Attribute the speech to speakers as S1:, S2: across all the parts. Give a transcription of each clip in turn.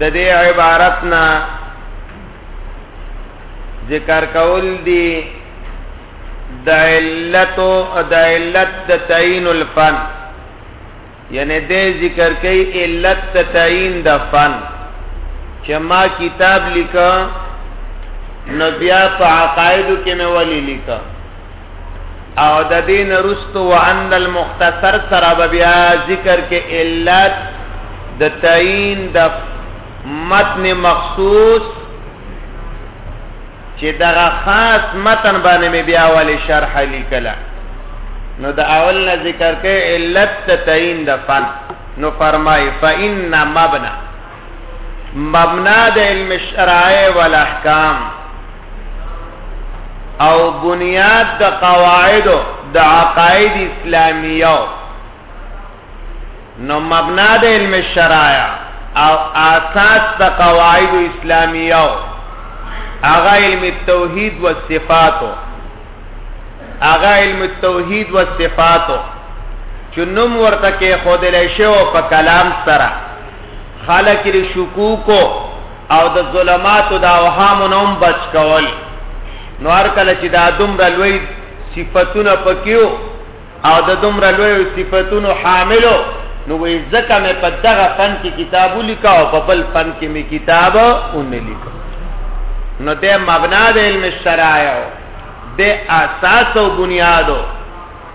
S1: د دې عبارت نه ذکر کول دي د علت د علت د تعین الفن یعنی دې ذکر کوي علت د تعین د فن چې ما کتاب لیکا نو بیا په عقایدو کې مې ولي لیکا او د دین رستو وان المختصر سره به بیا ذکر کې علت د تعین د متن مخصوص چې دغه خاص متن باندې بیا ولې شرح لیکله نو د اول نه ذکر کې علت تعین د فن نو فرمای فإن مبنا مبنا د علم الشرائع والاحکام او بنیاد د قواعد د عقاید اسلامیه نو مبنا د علم الشرائع او اساس د قواعد اسلامیه هغه علم التوحید و صفاتو هغه علم التوحید و صفاتو چې نوم ورته کې خود له شی او په کلام سره خلق د شکوک او د ظلمات او د اوهام نوم بچ کول نو هر کله چې دا دومره لوی صفاتونه پکيو او د دومره لوی صفاتونو حاملو نو وې ځکه مې په دغه فن کې کتاب ولیکا او په بل فن کې مې کتاب اون لیکا نو د مبنا د علم الشرایع د اساس او بنیادو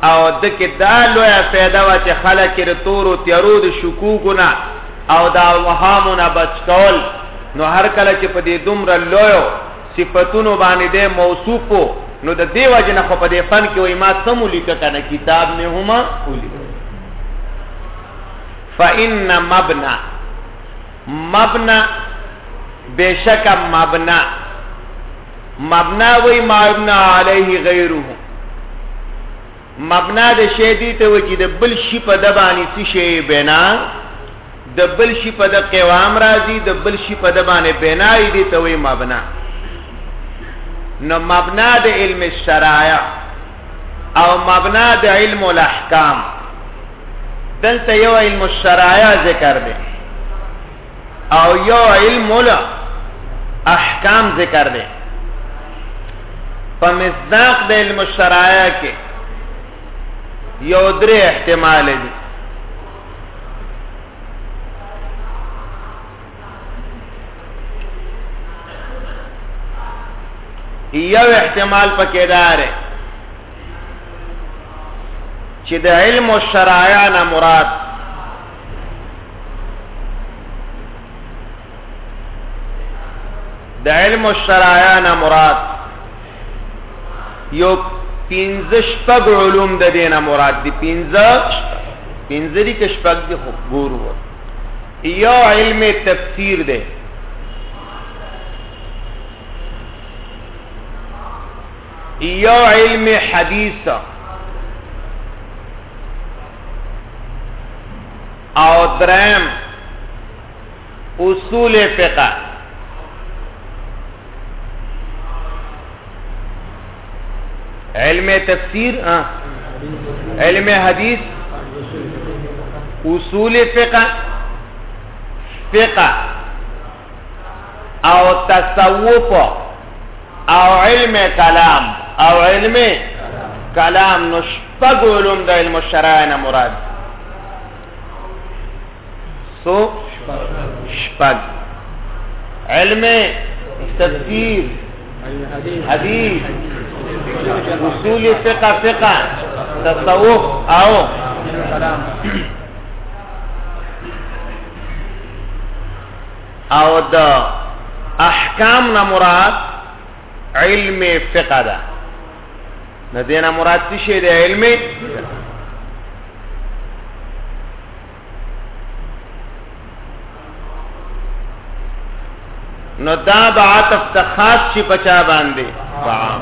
S1: او د کې دا لویه فایده وه چې خلک یې د تورو تیارو د شکوکو نه او د اوهامو نه بچ کول نو هر کله چې په دې دومره لویو صفتونو باندې دی موصوف و نو د دې وجه نه خو په دې فن کې وایي ما څه مو لیکه که نه کتاب مې هم ولیکه فإن مبنا مبنا بشک مبنا مبنا وی ما ابن علیه غیره مبنا د شی دی ته وجی د بل شی په د باندې څه شی بنا د بل شی په د قوام راځي د بل شی په د باندې بنا دی ته وی مبنا نو مبنا د علم الشرایع او مبنا د علم الاحکام دلته یو علم الشرایع ذکر دی او یو علم ولا احکام ذکر دی په مصداق د علم الشرایع کې یو درې احتمال دي یو احتمال پکې دار چې د علم او شرایع نه مراد د علم الشرایان مراد یو پنځه شپږ علوم د دینه مراد دي پنځه پنځه دي کې شپږ دي خو ګورو یو علم تفسیر دی یو علم حدیث او درم اصول فقه علم تفسیر علم حدیث اصول فقه فقه او تصوف او علم کلام او علم کلام نو شپږ علوم د علم الشرع نه مراد سو شپږ علم تفسیر حدیث اصول فقه فقه تصوف او او د احکام نه مراد علم فقه ده د دې نه مراد څه شی دی علم نو دا بعتف تخاص شي پچا باندې عام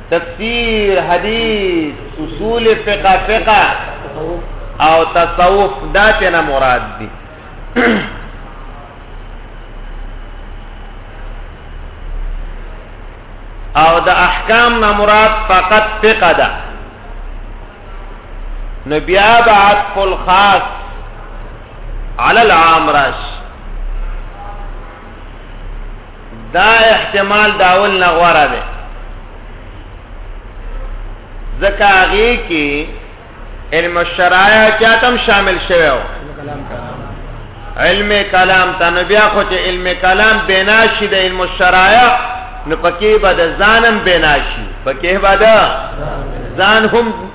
S1: تفسیر حدیث اصول فقہ فقہ او تصوف دا تینا مراد دی او د احکام نه مراد فقط فقہ ده نو بیا به عطف الخاص علی العام راش دا احتمال داول نه غواره ده ځکه هغه کې علم الشرایع چاتم شامل شوی و علم کلام ته نو بیا خو چې علم کلام بنا شي د علم الشرایع نو پکې به د ځانم بنا شي پکې به د ځان هم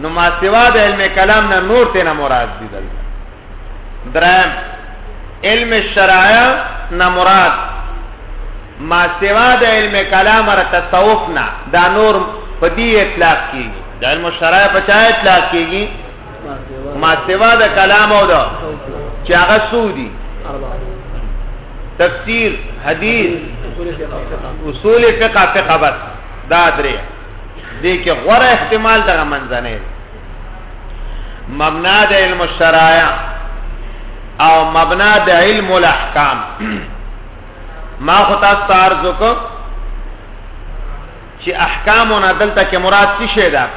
S1: نو ما سوا د علم کلام نه نور ته نه مراد دي دل درم علم الشرایع نه مراد ما سوا د علم کلام را تصوف نه دا نور په دې اطلاق کیږي د علم الشرایع په چا اطلاق کیږي ما سوا د کلام او د چې هغه سودي تفسیر حدیث اصول فقہ فقہ بس دا درې دې کې غوره احتمال دغه منځنه مبنا د علم الشرایع او مبنا د علم الاحکام ما خو تاسو ته عرض وکړ چې احکام او دلته کې مراد څه شی ده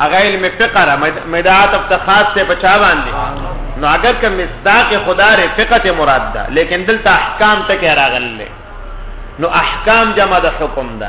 S1: هغه علم فقه را مدعات اب تخاص ته بچا باندې نو اگر که مصداق خدا ر فقه ته مراد ده لیکن دلته احکام ته کې راغلل نو احکام جمع د حکم ده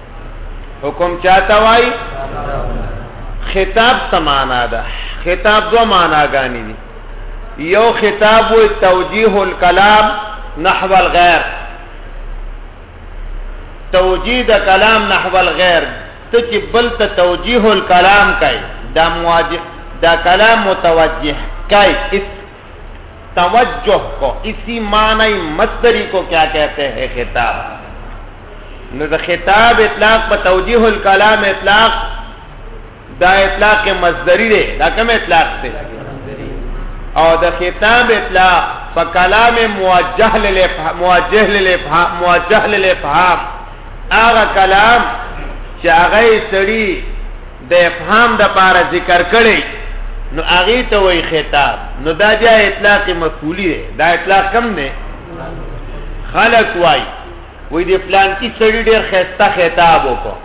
S1: حکم چاته وای خطاب سمانا ده خطاب دو معناګانی دي یو خطاب و توجیه الکلام نحو الغیر توجیه د کلام نحو الغیر ته چې بل ته توجیه الکلام کوي دا مواجه دا کلام متوجه کوي توجہ کو اسی معنی مصدری کو کیا کہتے ہیں خطاب نو د خطاب اطلاق په توجیه الکلام اطلاق دا اطلاق مصدری دی دا کوم اطلاق دی او د خطاب اطلاق په کلام موجه للافهام موجه للافهام موجه للافهام هغه کلام چې هغه سړي د افهام د پاره ذکر کړي نو هغه ته وای خطاب نو دا بیا اطلاق مفعولی دی دا اطلاق کم نه خلق وای وې د پلان کې سړي ډېر خسته خطاب وکړو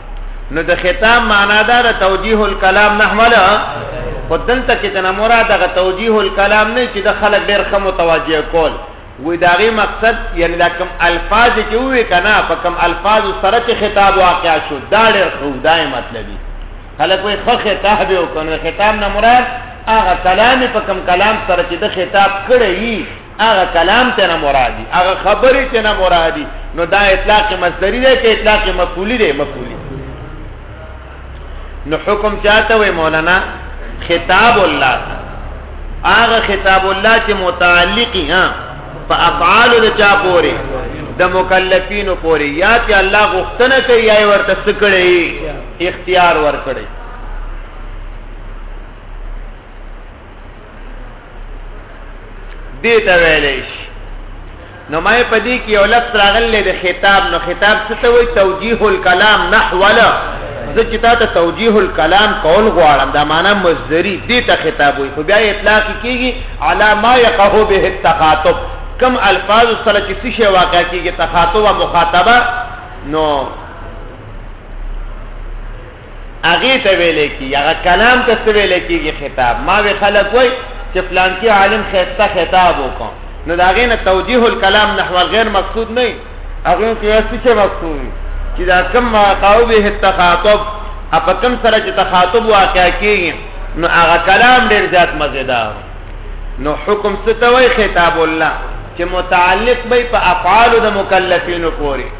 S1: نو د خطاب معنا دا د توجیه الکلام نحمله خدلته کې د مراد غ توجیه الکلام نه چې د خلک ډېر خمو توجیه کول وی داغی مقصد یعنی دا کم الفاظ چی اوی کنا پا کم الفاظ سره چی خطاب واقع شو دا ډیر خو دای مطلبی خلق وی خو خطاب یو کنو خطاب نا مراد آغا کلامی پا کم کلام سره چی دا خطاب کڑی آغا کلام تینا مرادی آغا خبری تینا مرادی نو دا اطلاق مصدری ده که اطلاق مفعولی ده مفعولی نو حکم چاته وي مولانا خطاب الله هغه خطاب الله چې متعلق ها په افعال د چا پورې د مکلفین پورې یا چې الله غوښتنه کوي یا ورته سکړي اختیار ورکړي دې ته ویلې شي نو ما په دې کې یو لفظ راغلی د خطاب نو خطاب څه ته وایي توجیه الکلام نحوله زه چې تا ته توجیه الکلام کول غواړم دا معنا مصدری دې ته خطاب وایي خو بیا اطلاق کیږي علا ما یقه به التخاطب کم الفاظ سره چې څه شی واقع کیږي تخاطب او مخاطبه نو هغه ته ویل کی هغه کلام ته څه ویل کیږي خطاب ما وی خلک وای چې پلان کې عالم خسته خطاب وکړ نو دا غینه توجیه الکلام نحو غیر مقصود نه هغه کې اسی څه مقصود چې دا کم مقاو به تخاطب اپ کم سره چې تخاطب واقع کیږي نو هغه کلام ډیر زیات مزیدار نو حکم ستوي خطاب الله چې متعلق به په افعال د مکلفینو پوري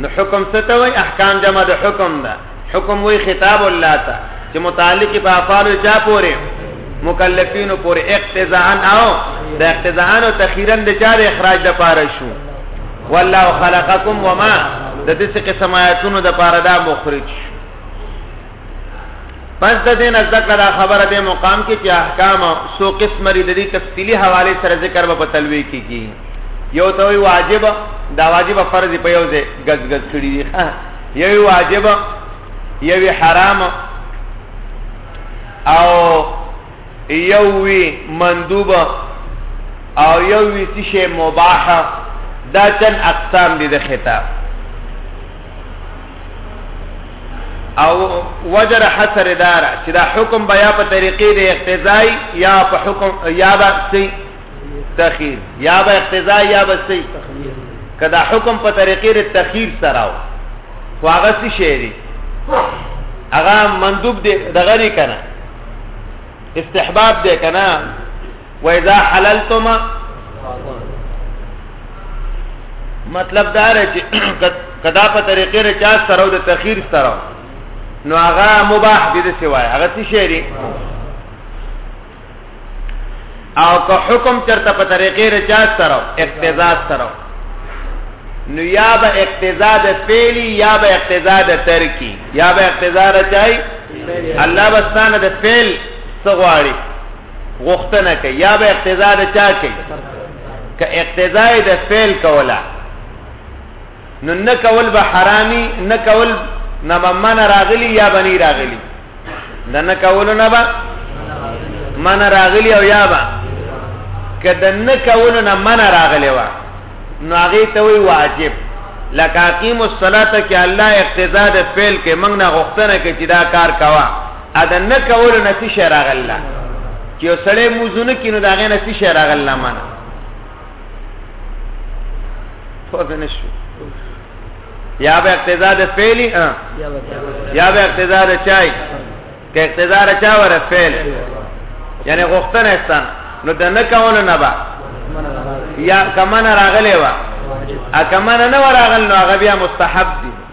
S1: نو حکم څه ته وای احکام جمع د حکم ده حکم وای خطاب الله ته چې متعلق په افعال چا پورې مکلفین پورې اقتضاء او د اقتضاء او تخیرا د چا د اخراج د پاره شو والله خلقکم وما د دې څه قسم آیاتونو د پاره دا مخرج شو پس د دین از ذکر دا خبره د مقام کې چې احکام سو قسم لري د دې تفصيلي حواله سره ذکر به په تلوي کې کی یو ته وی واجب دا واجب فرض په یو ځای غز غز کړی دی یو واجب یو حرام او یو وی مندوب او یو وی څه مباح دا چن اقسام دي د خطاب او وجر حصر دار چې دا حکم بیا په طریقې د اقتضای یا په حکم یا به سي تخیر یا به اقتضای یا به سي کدا حکم په طریقې د تخیر سره او خو هغه څه شی دی هغه مندوب دی دغه نه کنه استحباب دی کنه و اذا حللتم مطلب دا رې چې کدا په طریقې رې چا سره د تخیر سره نو هغه مباح دي د سوای هغه څه شی دی او که حکم چرته په طریقې رې چا سره اقتضا سره نو یا به اقتضا د فعلی یا به اقتضا د ترکی یا به اقتضا رچای الله بستانه د فعل سغواړي غوښتنه کوي یا به اقتضا د چا کوي که اقتضا د فعل کولا نو نه کول به حرامي نه کول نه به من راغلی یا بنی راغلی نه نه کول نه به من راغلی او یا به که د نه کول نه من راغلی و نو هغه ته وی واجب لکه اقیم الصلاه کې الله اقتضا د فعل کې موږ نه غوښتنه کوي چې دا کار کوا ا د نه کولو نه څه شی راغله چې یو سړی موزونه کړي نو د هغې نه څه شی راغله منه پوه نه شو یا به اقتضا د فعلی یا به اقتضا د چای که اقتضا د چا وره فعل یعنی غوښتنه استان نو د نه کولو نه با یا کمنه راغلی و ا کمنه نه راغل نو هغه بیا مستحب دی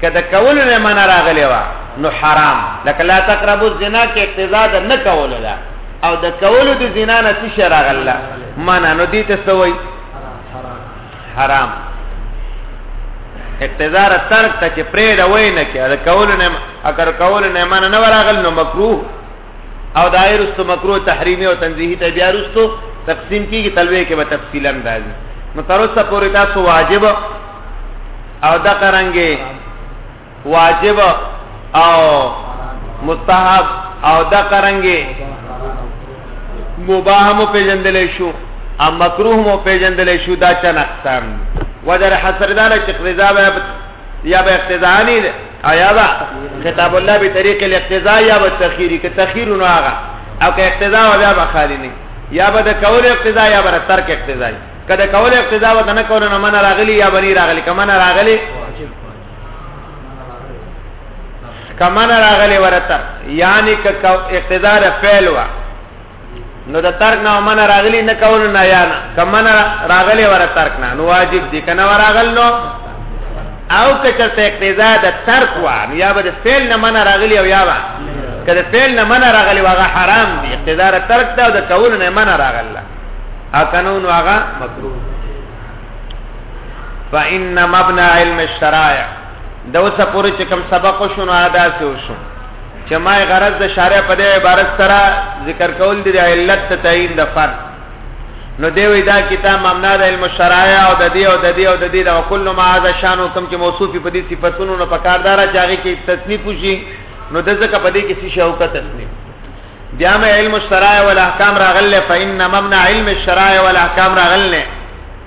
S1: که د کولو نه منع راغلی وه نو حرام لکه لا تقربو الزنا کې اقتضا د نه کولو ده او د کولو د زنا نه څه شی راغله منع نو دې ته څه وایي حرام اقتضا را ترک ته چې پرې دا وای نه کې د کولو نه اگر کولو نه منع نه راغل نو مکروه او دا یې رستو مکروه تحریمي او تنزیهي ته بیا رستو تقسیم کیږي تلوي کې به تفصیلا راځي نو تر اوسه پورې تاسو واجب او دا قرانګي واجب او مستحب او دا قرانګي مباح مو پیژندل شو ا مکروه مو پیژندل شو دا چن اقسام وجر حسردار چې قضا به یا به اقتضا نه آیا با خطاب الله به طریق الاقتضاء یا به تخیری که تخیر نو هغه او که اقتضاء و بیا به خالی نه یا به د کول اقتضاء یا به ترک اقتضاء کله کول اقتضاء و نه کول نه من راغلی یا بنی راغلی کمن راغلی کمن راغلی ورته یعنی که اقتضاء فعل وا نو د ترک نه من راغلی نه کول نه یا نه کمن راغلی ور ترک نه نو واجب دي کنه راغل نو او که چرته اقتضا د ترک و نو یا به د فعل نه من راغلی او یا به که د فعل نه من راغلی واغه حرام دي اقتضا د ترک دا د کول نه من راغل ا قانون واغه مکروه فإن مبنى علم الشرائع دا اوسه پوری چې کوم سبق شونه ادا شو چې ما غرض د شارع په دې عبارت سره ذکر کول دي د علت ته تعین د فرض نو دی وی دا کتاب ممنا د علم الشرایع او د دې او د دې او د دې د کل ما هذا شان حکم چې موصوف په دې صفاتونو نه پکاردار چې هغه کې تصنیف وشي نو د ځکه په دې کې څه شوکه تصنیف بیا مې علم الشرایع والاحکام راغله فإن ممنا علم الشرایع والاحکام راغله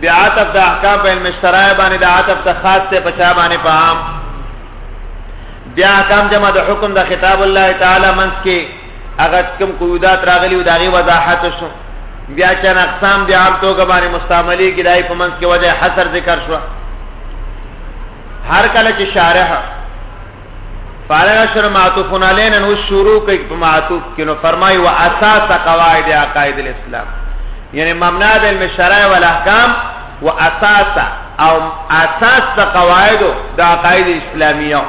S1: بیا عطف د احکام په علم اشتراع باندې د عطف ته خاص ته پچا باندې په عام بیا احکام جمع د حکم د خطاب الله تعالی منس کې هغه کوم قیودات راغلی او دغه وضاحت شو بیا چې اقسام بیا عام توګه باندې مستعملي کې دای په منس کې وجه حصر ذکر شو هر کله چې شارح فارغ شر معطوفون علین نو شروع کوي په معطوف کې نو فرمایي وا اساس قواعد عقاید الاسلام یعنی ممنوع د علم شرع او احکام وا اساس او اساس د قواعد د عقاید اسلامیه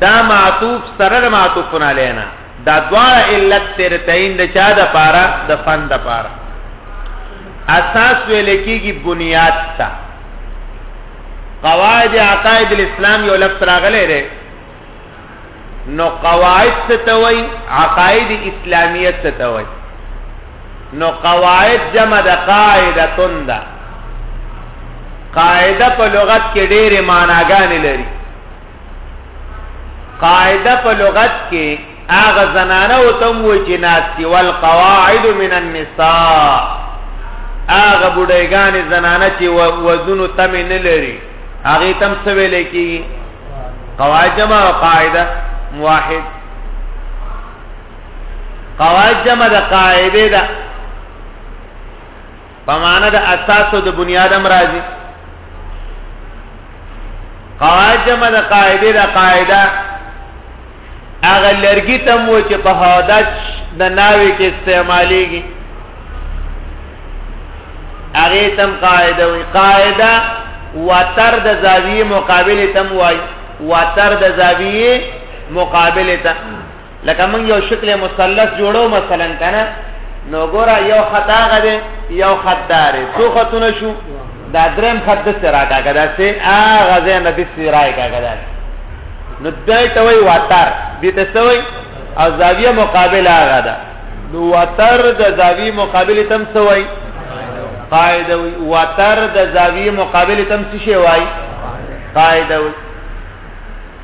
S1: دا معطوف سره معطوفون علینا دا دواړه علت ترتین د چا د پاره د فن د پاره اساس ویل کیږي بنیاد تا قواعد عقاید الاسلام یو لفظ راغلی دی نو قواعد ستوي عقاید اسلامیه ستوي نو قواعد جمع د قاعده تنده قاعده په لغت کې ډېرې معناګانې لري قاعده په لغت کې هغه زنانه او تم وای چې ناستی والقواعد من النساء هغه بډایګانې زنانه چې وزنو تم نه لري هغه تم څه ویل کی قواعد جمع او قاعده واحد قواعد جمع د قاعده ده په معنا د اساس او د بنیاد هم راځي قواعد جمع د قاعده د قاعده هغه لرګي تم و چې په حادث د ناوي کې استعماليږي هغه تم قاعده وي قاعده وتر د زاویه مقابله تم وای وتر د زاویه مقابله ته لکه موږ یو شکل مثلث جوړو مثلا کنه نو ګوره یو خط هغه دی یو خط دار څو خطونه شو دا دریم خط د سرا کاګه دا سه هغه ځای نه د سرا کاګه دا نو دای ته وی واتر دې ته سوی او زاویه مقابل هغه ده نو واتر د زاوی مقابل تم سوی قاعده وی واتر د زاوی مقابل تم څه شی وای قاعده وی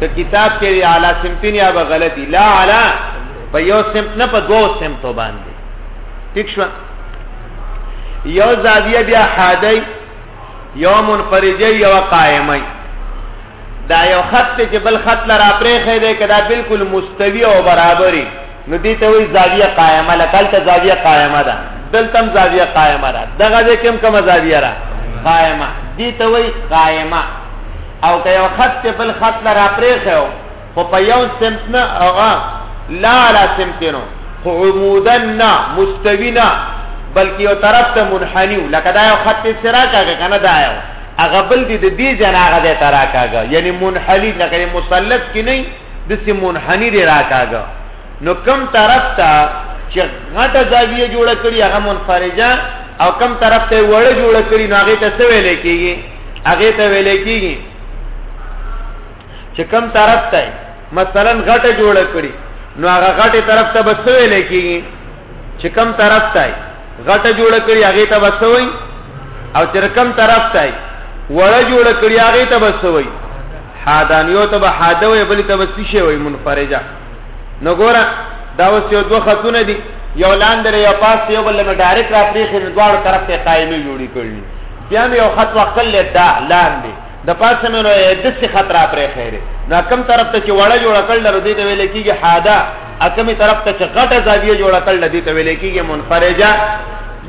S1: که کتاب کې وی علی سمتین یا به غلطی لا علی په یو سمت نه په دوو سمتو باندې ٹھیک شو یو زاویه بیا حادی یو منفرجه یو قائمه دا یو خط چې بل خط لرا پرې خې ده کدا بالکل مستوی او برابرۍ نو دې ته وایي زاویه قائمه لکه هلته زاویه قائمه ده دلته هم زاویه قائمه ده دغه ځای کې هم کومه زاویه ده قائمه دې ته وایي قائمه او که یو خط په بل خط نه راپرېښی و خو په یو سمت نه او لا علا سمتینو خو عمودا نه مستوي نه بلکې یو طرف ته منحني و لکه دا یو خط یې سره کاږه که نه دا یو هغه بل دې د دې ځای نه هغه ځای ته راکاږه یعنې منحني لکه یې مثلث کې نه د سي منحني دی راکاګه نو کم طرف ته چې غټه زاویه جوړه کړي هغه منفرجه او کم طرف ته وړه جوړه کړي نو هغه ته څه ویل کېږي هغه ته ویل کېږي چې کم طرف ته مثلا غټه جوړه کړي نو هغه غټه طرف ته بس ویل کېږي چې کم طرف ته غټه جوړه کړي هغه ته بس وایي او چې کم طرف ته وړه جوړه کړي هغه ته بس وایي حادانیو ته به حاده وي بل ته به څه شي وي منفرجه نو ګوره دا اوس یو دوه خطونه دي یو لاندې یو پاس یو بل نه ډایرک را پریخي نو دواړو طرف ته قائمي جوړی کړل بیا یو خط وکړ دا لاندې د پاسه مې نو د څه خط را پریخي لري نو کوم طرف ته چې وړه جوړ کړل نو دې ته ویل کېږي حاده اکمې طرف ته چې غټه زاویه جوړ کړل دې ته ویل کېږي منفرجه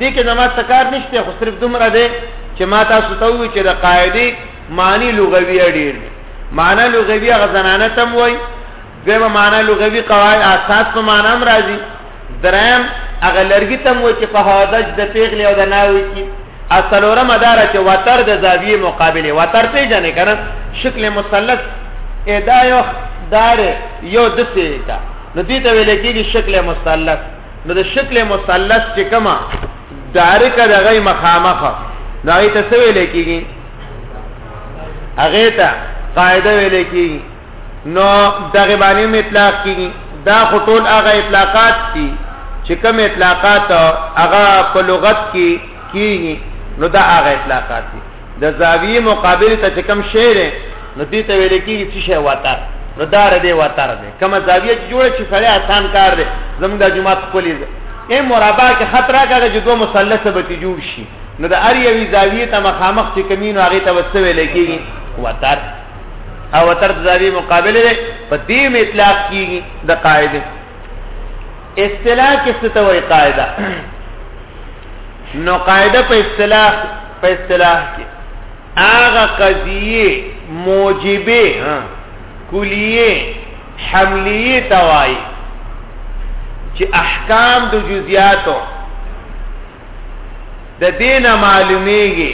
S1: دې کې زما تکار نشته خو صرف دومره ده چې ما تاسو ته وی چې د قاعده معنی لغوی ډیر معنی لغوی غزنانه تم وای دیمه معنی لغوی قواعد اساس په معنی هم راځي درم هغه لرګي تم وای چې په هادج د پیغلی او د ناوي کې اصلوره مدار چې وتر د زاویه مقابله وتر پیژنې کنه شکل مثلث ادا یو دار یو د سیتا نو دې ته ویل کېږي شکل مثلث نو د شکل مثلث چې کما دارک د غي مخامخ نو هغه ته څه ویل کیږي هغه ته قاعده ویل کیږي نو دغه باندې مطلق کیږي دا خطول هغه اطلاقات دي چې کوم اطلاقات هغه په لغت کې کیږي نو دا هغه اطلاقات دي د زاویه مقابل ته چې کم شی دی نو دې ته ویل کېږي چې شی واتر نو دا ر دې واتر دی کومه زاویه چې جوړه چې سړی آسان کار دی زموږ د جمعات خولې دی اے مربع کې خط راکړه چې دوه مثلث به تی جوړ شي نو د ار یوې زاویه ته مخامخ چې کمینو هغه ته وسته ویل کېږي واتر او واتر د زاویه مقابل دی په دې مطلق کېږي د قاعده اصطلاح کې څه ته وایي قاعده نو قاعده په اصطلاح په اصطلاح کې هغه قضیه موجبه ها کلیه حملیه توای چې احکام د جزئیاتو د دین معلومیږي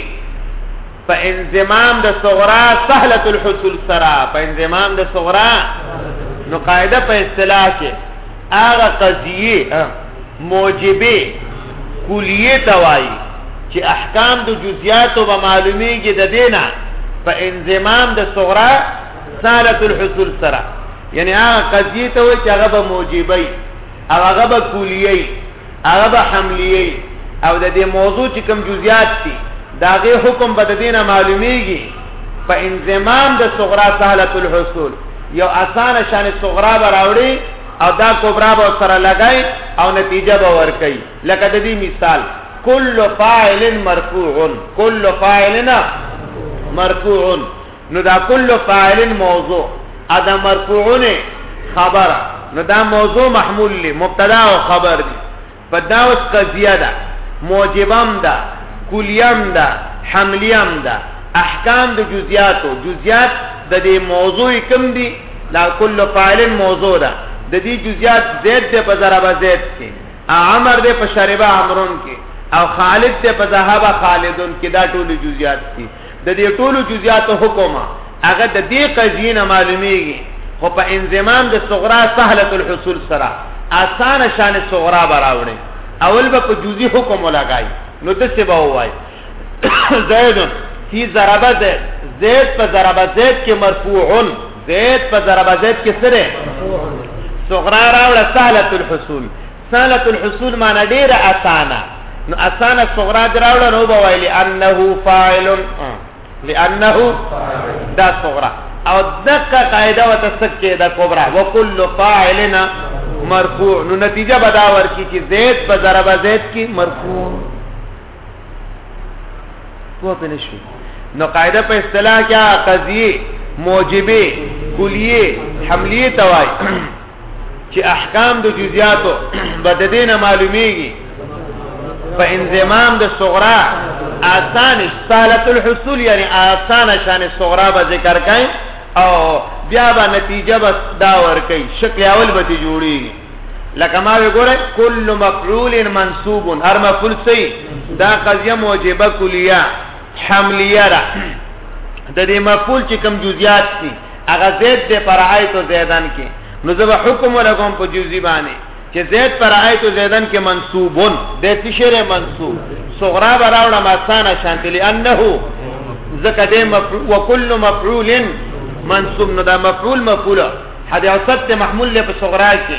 S1: په انضمام د صغرا سهله الحصول سرا په انضمام د صغرا نو قاعده په اصطلاح کې هغه قضیه موجبه کلیه توای چې احکام د جزئیات او معلومیږي د دینه په انضمام د صغرا سالت الحصول سره یعنی هغه قضیه ته وای چې هغه به موجبه او هغه به کلیه هغه به حملیه او د دې موضوع چې کوم جزئیات دي دا غي حکم به د دینه معلومیږي په انضمام د صغرا سهلت الحصول یو اسانه شان صغرا براوړي او دا کبرا به سره لګای او نتیجه به ورکړي لکه د دې مثال کل فاعل مرفوع کل فاعلنا مرفوع نو دا کل فاعل موضوع ادا مرفوعون خبر نو دا موضوع محمول لی مبتدا او خبر دی په دا اوس قضیه ده موجبم ده کلیم ده حملیم ده احکام د جزئیاتو جزئیات د دې موضوع کم دي دا کل فاعل موضوع ده د دې جزئیات زید ده په ضرب زید کې عمر ده په شربا عمرون کې او خالد ده په ذهب خالدون کې دا ټول جزئیات دي د دې ټولو جزئیاتو حکم هغه د دې قضیې نه معلومیږي خو په انضمام د صغرا سهله الحصول سره اسانه شان صغرا براوړي اول به په جزئی حکم ولګای نو د څه به وای زید فی ضربه زید زید په ضربه زید کې مرفوع زید په ضربه زید کې سره صغرا راوړه سهله الحصول سهلة الحصول معنی ډیره اسانه نو اسانه صغرا دراوړه نو به ویل انه فاعل لانه دا صغرا او دغه قاعده وتسکه دا کبرا وکل فاعلنا مرفوع نو نتیجه بدا ورکی چې زید په ضرب زید کې مرفوع کوه په نشو نو قاعده په اصطلاح کې قضیه موجبه کلیه حملیه توای چې احکام د جزئیاتو بد دینه معلومیږي په انضمام د صغرا آسان سالت الحصول یعنی آسان شان صغرا به ذکر کای او بیا به نتیجه بس دا ور کوي شکل اول به جوړي لکه ما وګوره کل مفعول منصوب هر مفعول سی دا قضیه موجبه کلیه حملیه را د دې مفعول چې کم جزئیات دي هغه زید دې پر آیت زیدن کې نو زه حکم ولګم په جزئی باندې چې زید پر آیت زیدن کې منصوبون د تشیر منصوب صغرا براوړه ماسانه شانتلی انه زکه دې مفعول وکل مفعول منصوب نو دا مفعول مفعول حد اوسط محمول له صغرا کې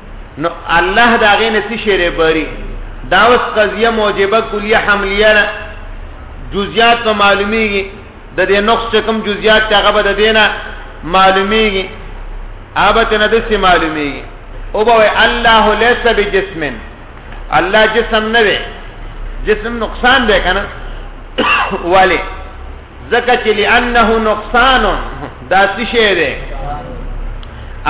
S1: نو الله دا غي نسی شری بری دا اوس قضیه موجبه کلیه حملیه ده جزئیات په معلومیږي د دې نقص کوم جزئیات ته غبه د دینه معلومیږي ابته نه دسی معلومیږي او به الله ليس بجسم الله جسم نه وي جسم نقصان دی کنه ولی ځکه چې لانه نقصان دا څه شی دی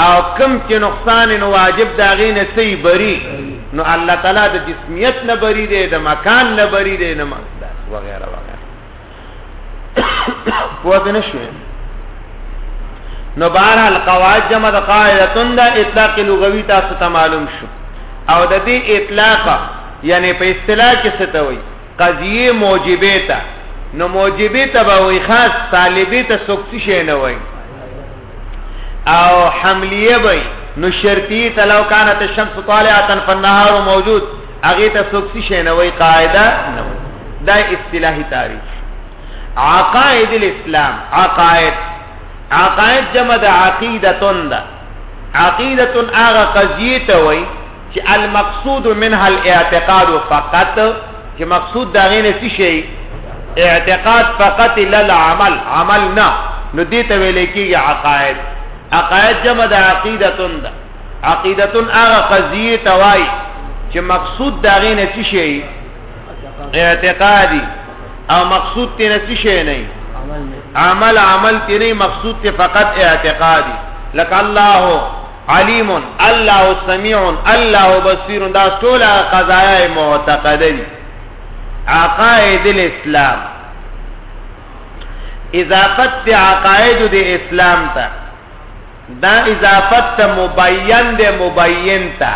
S1: او کم چې نقصان نو واجب دا غي نه سي بری نو الله تعالی د جسمیت نه بری دی د مکان نه بری دی نه وغیرہ وغیرہ پوه نه شوې نو بهرحال قواعد جمع د قاعدتون دا اطلاق لغوي تاسو ته معلوم شو او د دې اطلاق یعنی په اصطلاح کې څه ته وایي قضیه موجبه ته نو موجبه ته به وي خاص طالبه ته څوک څه شي نه وای او حملیه به نو شرطی تلو کانت الشمس طالعه فالنهار موجود هغه ته څوک څه شي نه وای قاعده نه وای دا اصطلاحي تعریف عقائد الاسلام عقائد عقائد جمع د عقیدتون ده عقیدتون هغه قضیه ته وای چې المقصود منها الاعتقاد فقط چې مقصود دا غینه څه شي اعتقاد فقط لل عمل عمل نه نو دې ته ویل کېږي عقائد عقائد جمع د عقیدتون ده عقیدتون هغه قضیه توای چې مقصود دا غینه څه شي اعتقادي او مقصود تی نسی شئی نئی عمل عمل تی نئی مقصود تی فقط اعتقادی لکه الله علیم الله سمیع الله بصیر دا ټول قضایا معتقده دي عقائد الاسلام اضافت دی عقائد دی اسلام تا دا اضافت تا مبین دی مبین تا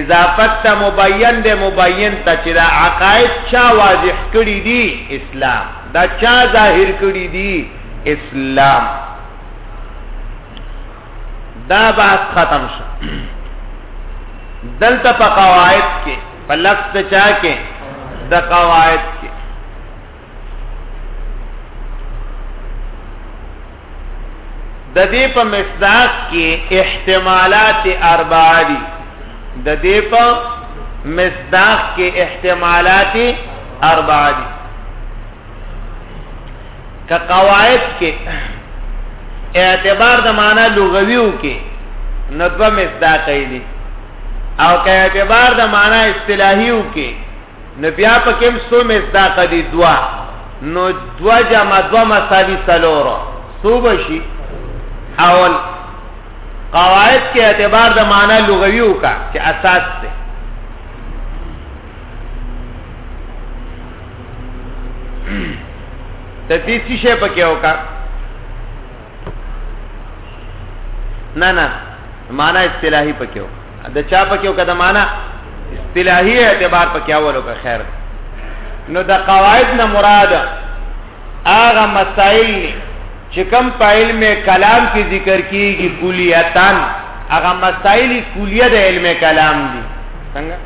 S1: اضافت تا مبین دی مبین تا چی دا عقائد چا واضح کری دی اسلام دا چا ظاهر کری دی اسلام دا بحث ختم شو دلته په قواعد کې په لفظ ته چا کې د قواعد کې د دې په مصداق کې احتمالات اربعه دي د دې په مصداق کې احتمالات اربعه دي که قواعد کې اعتبار د معنا لغویو کې نو دوه مصداقې دي او که اعتبار د معنا اصطلاحیو کې نو بیا په کوم څو مصداق دي دوا نو دوا جمع دوا مساوي څلور صوب شي اول قواعد کې اعتبار د معنا لغویو کا چې اساس دی ته دې څه شي پکې وکا نه نه معنا اصطلاحي پکې وکا د چا پکې وکا د معنا اصطلاحي اعتبار پکې اول وکا خیر نو د قواعد نه مراد هغه مسائل چې کوم په علم کلام کې ذکر کیږي کلیاتان هغه مسائل کلیه د علم کلام دي څنګه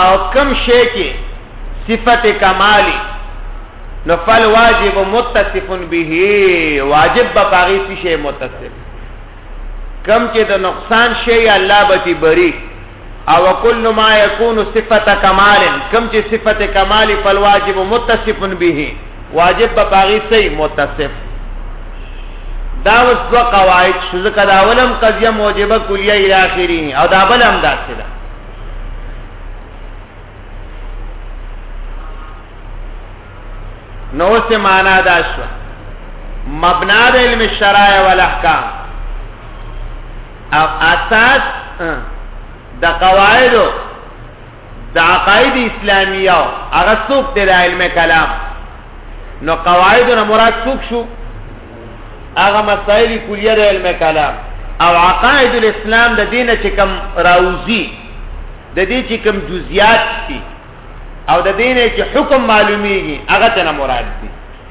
S1: او کم شی کې صفت کمالی نو فل واجب متصف به واجب به پاغي څه شی متصف کم چې د نقصان شی الله به بری او کل ما یکون صفت کمال کم چې صفت کمالی فل واجب متصف به واجب په باغی سي متصف دا وس دو قواعد شذ کدا ولم قضیه موجبه کلیه الی اخره او دا بل هم داسې ده نو څه معنا دا شو مبنا د علم الشرایع والاحکام او اساس د قواعد د عقاید اسلامیه هغه څوک دی د علم کلام نو قواعد نه مراد څوک شو هغه مسائل کلیه د علم کلام او عقاید الاسلام د دینه چې کم راوزی د دې چې کم جزئیات دي او د دینه چې حکم معلومیږي هغه ته نه مراد دي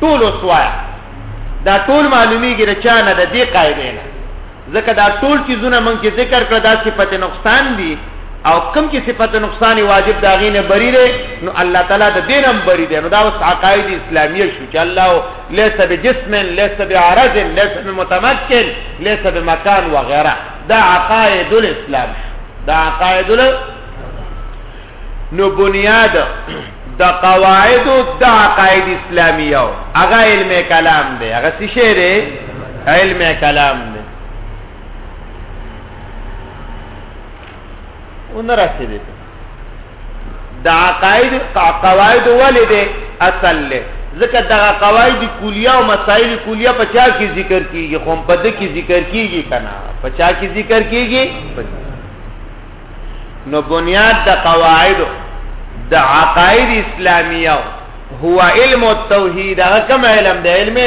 S1: ټول وسوای دا ټول معلومیږي رچا نه د دې قاعده نه ځکه دا ټول چیزونه مونږ کې ذکر کړ دا صفت نقصان دي او کم چې صفت نقصان واجب دا غینه بری ده نو الله تعالی د دینم بری ده نو دا اوس عقاید اسلامیه شو چې الله ليس بجسم ليس بعرض ليس بمتمكن ليس بمكان وغيره دا عقاید الاسلام دا عقاید الاسلام نو بنیاد د قواعد د عقاید اسلامیه هغه علم کلام دی هغه څه شی دی علم کلام دی اون رسیدي د عقاید قواعد ولید اصل له ځکه دا قواعد کلیه او مسائل کلیه په چا کې ذکر کیږي خو په دې کې ذکر کیږي کنه په چا کې ذکر کیږي نو بنیاد د قواعد د عقاید اسلامیه هو علم التوحید هغه کوم علم دی علم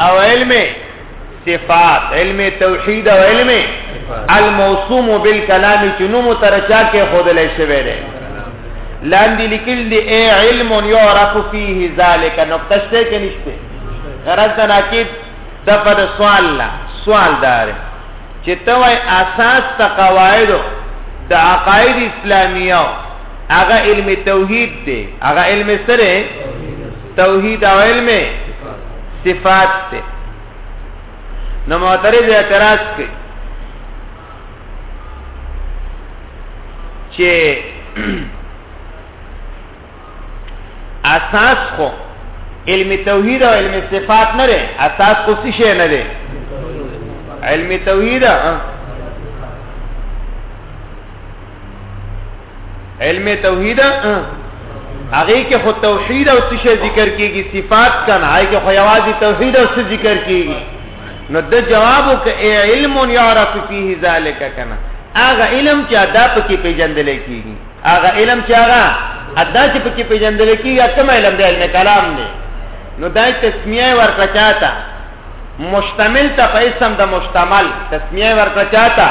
S1: او علم صفات علم توحید او علم الموصوم بالکلام چې نو مترچا کې خودل شوی دی لاندې لیکل دی اے علم یعرف فيه ذلک نقطه شته کې نشته غرض نه کې د پر سوال لا سوال دار چې ته وای اساس ته قواعدو د عقاید اسلامیه هغه علم توحید دی هغه علم سره توحید او علم صفات دی نو معترض اعتراض کوي چې اساس خو علم توحید او علم صفات نه لري اساس خو څه شي نه لري علم توحید علم توحید هغه کې خو توحید او څه ذکر کیږي صفات کنه هغه کې خو یوازې توحید او څه ذکر کیږي نو د جواب ک علم یعرف فيه ذلک کنه هغه علم چې ادا پکې پیژندل کیږي هغه علم چې هغه ادا چې پکې پیژندل کیږي کوم علم دی علم کلام دی نو دای تسمیه ورکړه چاته مشتمل ته په اسم د مشتمل تسمیه ورکړه چاته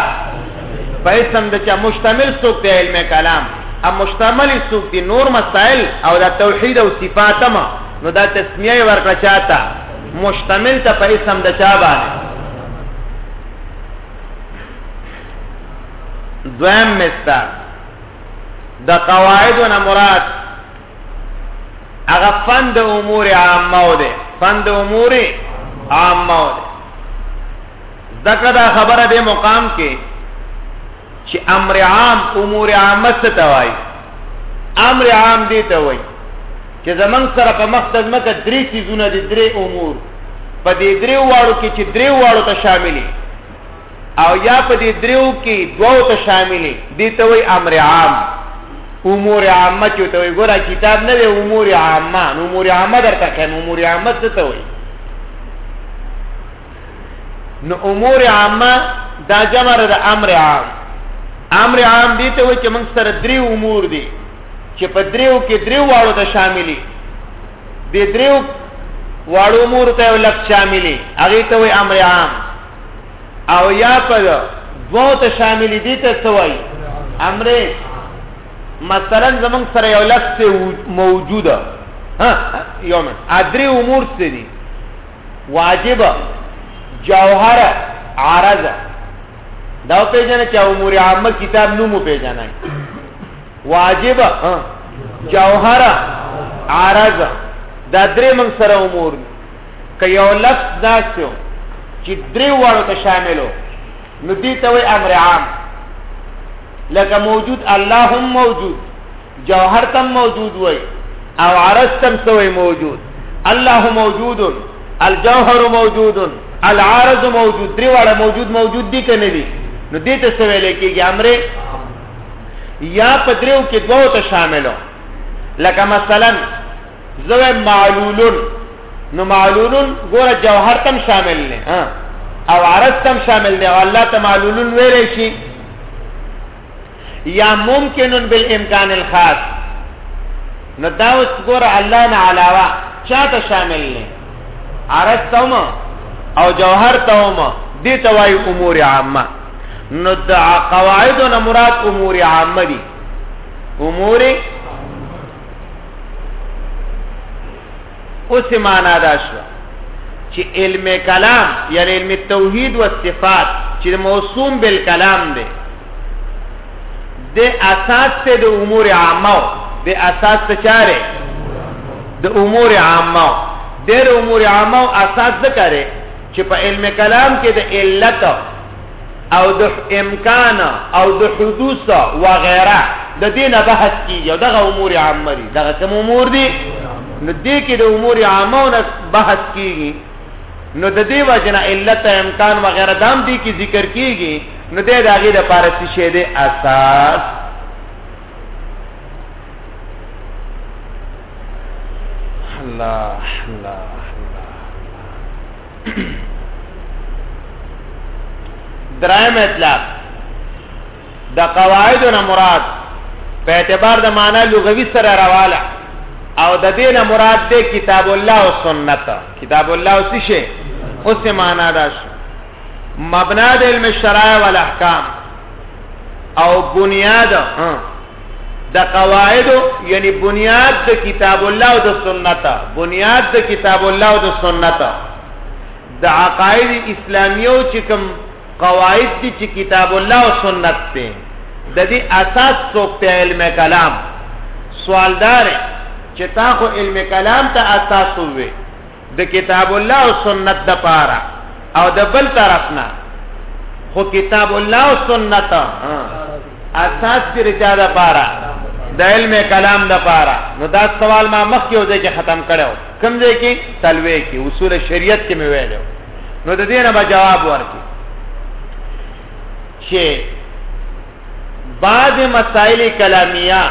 S1: په اسم د چا مشتمل څوک دی علم کلام ا مشتمل څوک دی نور مسائل او د توحید او صفاتما نو دا تسمیه ورکړه چاته مشتمل ته په اسم د چا باندې دویم مستا د قواعد نه مراد هغه فند امور عامه و ده فند امور عامه و ده ځکه دا خبره د مقام کې چې امر عام امور عامه څه ته وایي امر عام دی ته وایي چې زمنګ سره په مقصد مکه درې چیزونه دي درې امور په دې درې واړو کې چې درې واړو ته شاملې او یا په دې دریو کې دوو ته شاملې دي ته وي امر عام امور عامه چې ته وي ګوره کتاب نه دی امور عامه نو امور عامه درته کوم امور عامه څه ته وي نو امور عامه دا جمع د امر عام امر عام دي ته وي چې موږ سره درې امور دي چې په دریو کې دریو واړو ته شاملې دي دریو واړو امور ته لفظ شاملې هغه ته وي امر عام او یا په دوه ته شامل دي ته سوای امر مثلا زمون سره یو لفظ موجوده ها یو من ادری امور څه دي واجب جوهر عارض دا په جنه چې امور عامه کتاب نومو په جنه واجب جوهر عارض دا درې من سره امور دي که یو لفظ داسو چې درې واړو ته شاملو نو دې ته وي امر عام لکه موجود الله هم موجود جوهر تم موجود وي او عرش تم سوی موجود الله موجود الجوهر موجود العارض موجود درې واړه موجود موجود دي کنه دي نو دې ته سوي لکه امر یا پدریو کې دوه ته شاملو لکه مثلا زوه معلولون نو معلولون ګوره جوهر تم شامل نه ها او عرض تم شامل دی الله ته معلولون ویل شي یا ممکنن بالامکان الخاص نو دا اوس ګوره الله نه علاوه چاته شامل نه عرض تم او جوهر تم دي توای امور عامه نو د قواعد نه مراد امور عامه دي امور اوس معنا دا شو چې علم کلام یعنی علم توحید او صفات چې موسوم بالکلام دی د اساس ته د امور عامه د اساس ته چاره د امور عامه د امور عامه اساس ذکر چې په علم کلام کې د علت او د امکان او د حدوث و غیره د دینه بحث کیږي او دغه امور عامه دي دغه کوم امور دي نو دې کې د امور عامه نه بحث کیږي نو د دې وجنه علت امکان و غیره دام دي کې ذکر کیږي نو دې د هغه د پارسي شه دې اساس الله الله درایم اطلاق د قواعد نه مراد په اعتبار د معنا لغوي سره راواله او د دین مراد د کتاب الله او سنت کتاب الله او څه اوس معنا دا شو مبنا د علم الشرع والاحکام او بنیاد د قواعد یعنی بنیاد د کتاب الله او د سنت بنیاد د کتاب الله او د سنت د عقاید اسلامیو چې کوم قواعد دي چې کتاب الله او سنت ته د دې اساس څوک په علم کلام سوالدار چې تا خو علم کلام ته اساس وي د کتاب الله او سنت د پاره او د بل طرف نه خو کتاب الله او سنت اساس پر چا د پاره د علم کلام د پاره نو دا سوال ما مخ یو ځای کې ختم کړو کوم ځای کې تلوي کې اصول شریعت کې مې ویلو نو د دې نه به جواب ورکړي چې بعض مسائل کلامیه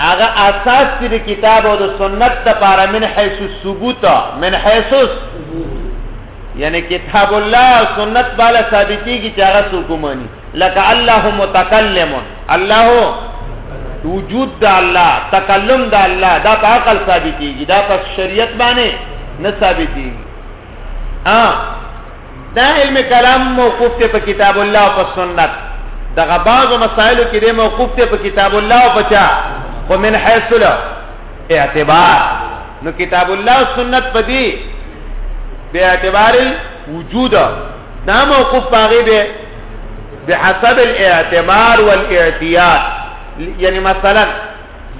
S1: هغه اساس چې د کتاب او د سنت د پاره من حيث الثبوت من حيث یعنی کتاب الله او سنت بالا ثابتي کی چې هغه حکوماني لك الله متكلم الله وجود د الله تکلم د الله دا په عقل ثابتيږي دا په شریعت باندې نه ثابتيږي ها دا علم کلام موقوف ته په کتاب الله او په سنت دغه بعضو مسائلو کې دی موقوف ته په کتاب الله او بچا ومن حيث له اعتبار نو کتاب الله او سنت په دې به اعتبار وجود دا موقوف باغې به بحسب الاعتبار والاعتياد یعنی مثلا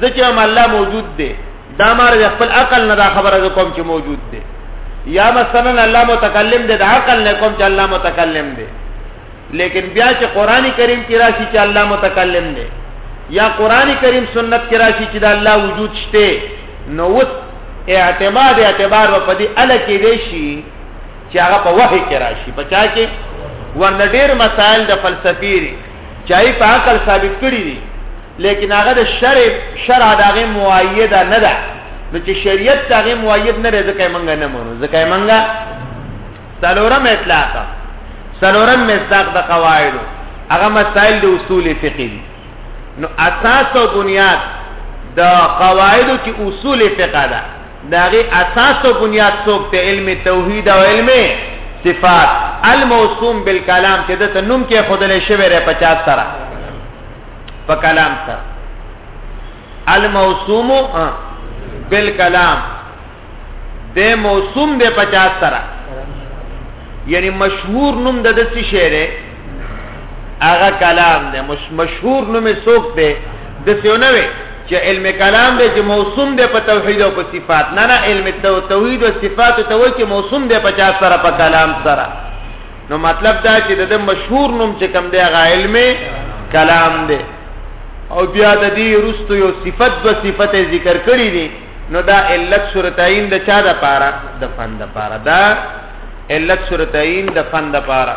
S1: ځکه هم الله موجود دی دا مار د خپل عقل نه دا خبره ده کوم چې موجود دی یا مثلا الله متکلم دی د عقل نه کوم چې الله متکلم دی لیکن بیا چې قرآنی کریم کې راشي چې الله متکلم دی یا قرآنی کریم سنت کې راشي چې د الله وجود شته نو وس اعتماد اعتبار په دې ال کې دی شي چې هغه په وحي کې راشي په چا کې ورنډیر مسائل د فلسفي چای په عقل ثابت کړی دي لیکن هغه د شرع شرع دغه مؤیده نه ده نو چې شریعت دغه مؤید نه ځکه مونږ نه مونږ ځکه مونږ سلورم اطلاق سلورم مصداق د قواعد هغه مسائل د اصول فقه دي نو اساس او بنیاد د قواعدو کې اصول فقه ده داغي اساس او بنیاد څوک ته علم توحید او علم صفات الموسوم بالکلام چې دته نوم کې خودل شوی ر 50 سره په کلام سره الموسوم بالکلام د موسوم د 50 سره یعنی مشهور نوم د دسی شعر هغه کلام دی مشهور نوم څوک دی د سیونه وي چې علم کلام دی چې موسوم دی په توحید او په صفات نه نه علم توحید او صفات ته وایي چې موسوم دی په چا سره په کلام سره نو مطلب دا چې د مشهور نوم چې کم دی هغه علم کلام دی او بیا د دې رستو یو صفت و صفت ذکر کړی دي نو دا علت شرطین د چا د پاره د فن د پاره دا علت شرطین د فن د پاره